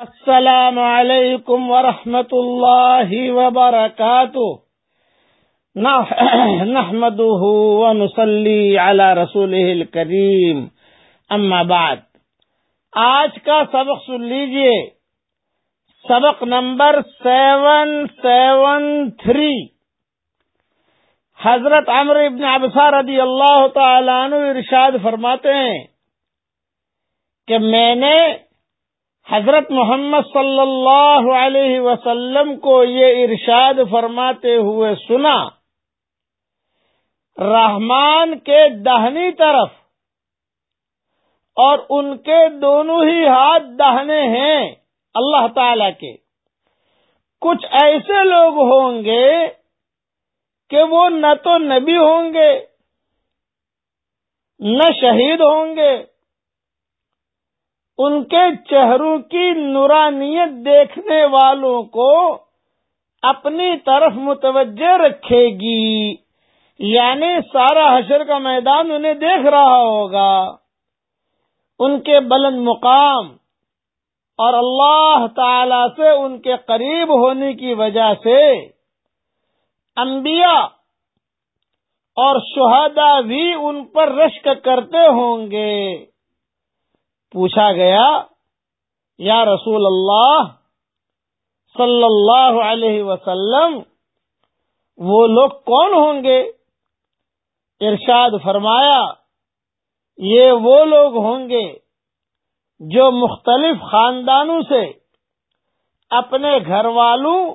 السلام علیکم ورحمۃ اللہ وبرکاتہ نحمده ونصلي على رسوله الكريم اما بعد، آج کا سبق سن لیجیے۔ سبق نمبر سیون سیون تھری۔ حضرت عمر ابن عبصہ رضی اللہ تعالیٰ عنہ ارشاد فرماتے ہیں کہ میں نے حضرت محمد صلی اللہ علیہ وسلم کو یہ ارشاد فرماتے ہوئے سنا، رحمان کے دہنی طرف اور ان کے دونوں ہی ہاتھ دہنے ہیں اللہ تعالی کے۔ کچھ ایسے لوگ ہوں گے کہ وہ نہ تو نبی ہوں گے، نہ شہید ہوں گے ان کے چہروں کی نورانیت دیکھنے والوں کو اپنی طرف متوجہ رکھے گی۔ یعنی سارا حشر کا میدان انہیں دیکھ رہا ہوگا۔ ان کے بلند مقام اور اللہ تعالی سے ان کے قریب ہونے کی وجہ سے انبیاء اور شہدا بھی ان پر رشک کرتے ہوں گے۔ پوچھا گیا، یا رسول اللہ صلی اللہ علیہ وسلم، وہ لوگ کون ہوں گے؟ ارشاد فرمایا، یہ وہ لوگ ہوں گے جو مختلف خاندانوں سے اپنے گھر والوں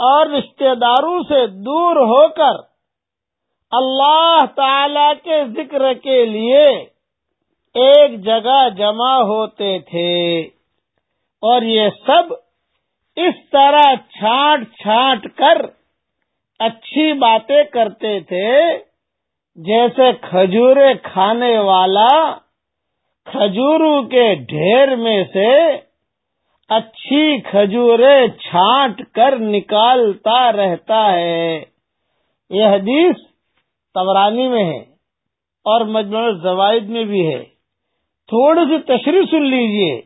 اور رشتہ داروں سے دور ہو کر اللہ تعالی کے ذکر کے لیے ایک جگہ جمع ہوتے تھے اور یہ سب اس طرح چھانٹ چھانٹ کر اچھی باتیں کرتے تھے جیسے کھجورے کھانے والا کھجوروں کے ڈھیر میں سے اچھی کھجورے چھانٹ کر نکالتا رہتا ہے۔ یہ حدیث تورانی میں ہے اور مجموع زوائد میں بھی ہے۔ تھوڑی سی تشریح سن لیجیے۔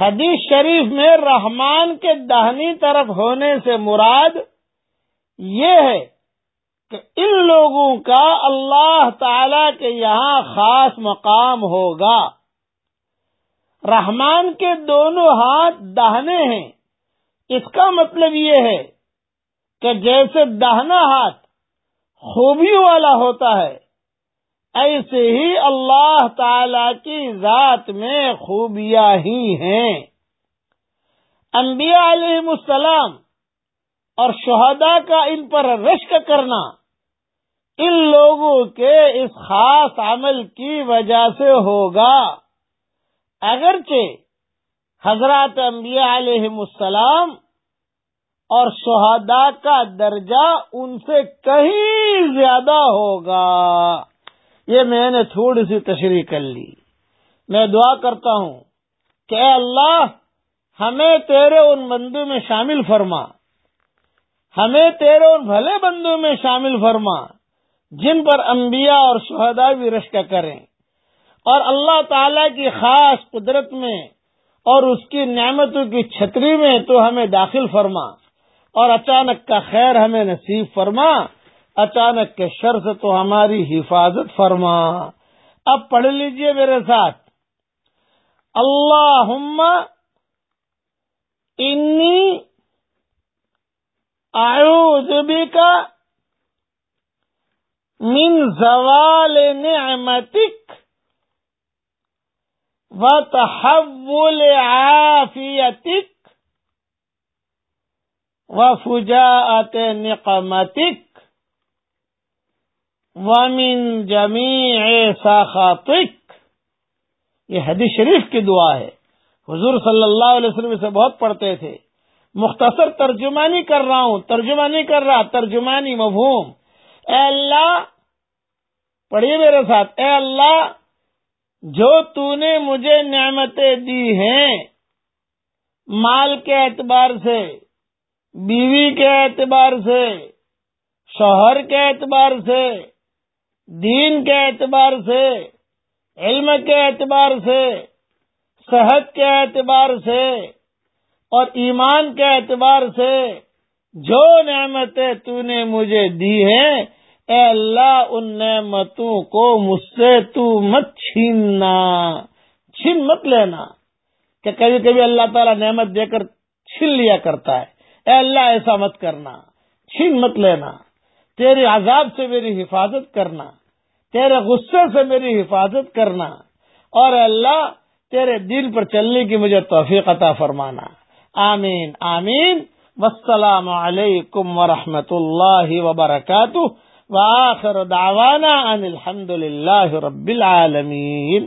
حدیث شریف میں رحمان کے دہنی طرف ہونے سے مراد یہ ہے کہ ان لوگوں کا اللہ تعالی کے یہاں خاص مقام ہوگا۔ رحمان کے دونوں ہاتھ دہنے ہیں۔ اس کا مطلب یہ ہے کہ جیسے دہنا ہاتھ خوبیوں والا ہوتا ہے ایسے ہی اللہ تعالی کی ذات میں خوبیاں ہی ہیں۔ انبیاء علیہ السلام اور شہداء کا ان پر رشک کرنا ان لوگوں کے اس خاص عمل کی وجہ سے ہوگا۔ اگرچہ حضرات انبیاء علیہ السلام اور شہداء کا درجہ ان سے کہیں زیادہ ہوگا۔ یہ میں نے تھوڑی سی تشریح کر لی۔ میں دعا کرتا ہوں کہ اے اللہ، ہمیں تیرے ان بندوں میں شامل فرما۔ ہمیں تیرے ان بھلے بندوں میں شامل فرما جن پر انبیاء اور شہدا بھی رشک کریں۔ اور اللہ تعالی کی خاص قدرت میں اور اس کی نعمتوں کی چھتری میں تو ہمیں داخل فرما۔ اور اچانک کا خیر ہمیں نصیب فرما۔ اچانک کے شر سے تو ہماری حفاظت فرما۔ اب پڑھ لیجیے میرے ساتھ۔ اللہ انی اعوذ بک من زوال نعمتک وتحول عافیتک وفجاءت نقمتک۔ وامن جمی ساخاتک یہ حدیث شریف کی دعا ہے۔ حضور صلی اللہ علیہ وسلم سے بہت پڑھتے تھے۔ مختصر ترجمانی کر رہا ہوں۔ ترجمانی کر رہا، ترجمانی مفہوم۔ اے اللہ، پڑھیے میرے ساتھ۔ اے اللہ، جو تو نے مجھے نعمتیں دی ہیں، مال کے اعتبار سے، بیوی کے اعتبار سے، شوہر کے اعتبار سے دین کے اعتبار سے، علم کے اعتبار سے، صحت کے اعتبار سے اور ایمان کے اعتبار سے جو نعمتیں تو نے مجھے دی ہیں، اے اللہ ان نعمتوں کو مجھ سے تو مت چھیننا، چھین مت لینا کہ کبھی کبھی اللہ تعالیٰ نعمت دے کر چھین لیا کرتا ہے۔ اے اللہ ایسا مت کرنا، چھین مت لینا۔ تیرے عذاب سے میری حفاظت کرنا، تیرے غصے سے میری حفاظت کرنا، اور اللہ تیرے دل پر چلنے کی مجھے توفیق عطا فرمانا۔ آمین آمین۔ والسلام علیکم ورحمۃ اللہ وبرکاتہ۔ وآخر دعوانا ان الحمد للہ رب العالمین۔